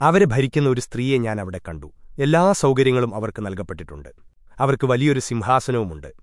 അവരെ ഭരിക്കുന്ന ഒരു സ്ത്രീയെ ഞാൻ അവിടെ കണ്ടു. എല്ലാ സൗകര്യങ്ങളും അവർക്ക് നൽകപ്പെട്ടിട്ടുണ്ട്. അവർക്ക് വലിയൊരു സിംഹാസനവുമുണ്ട്.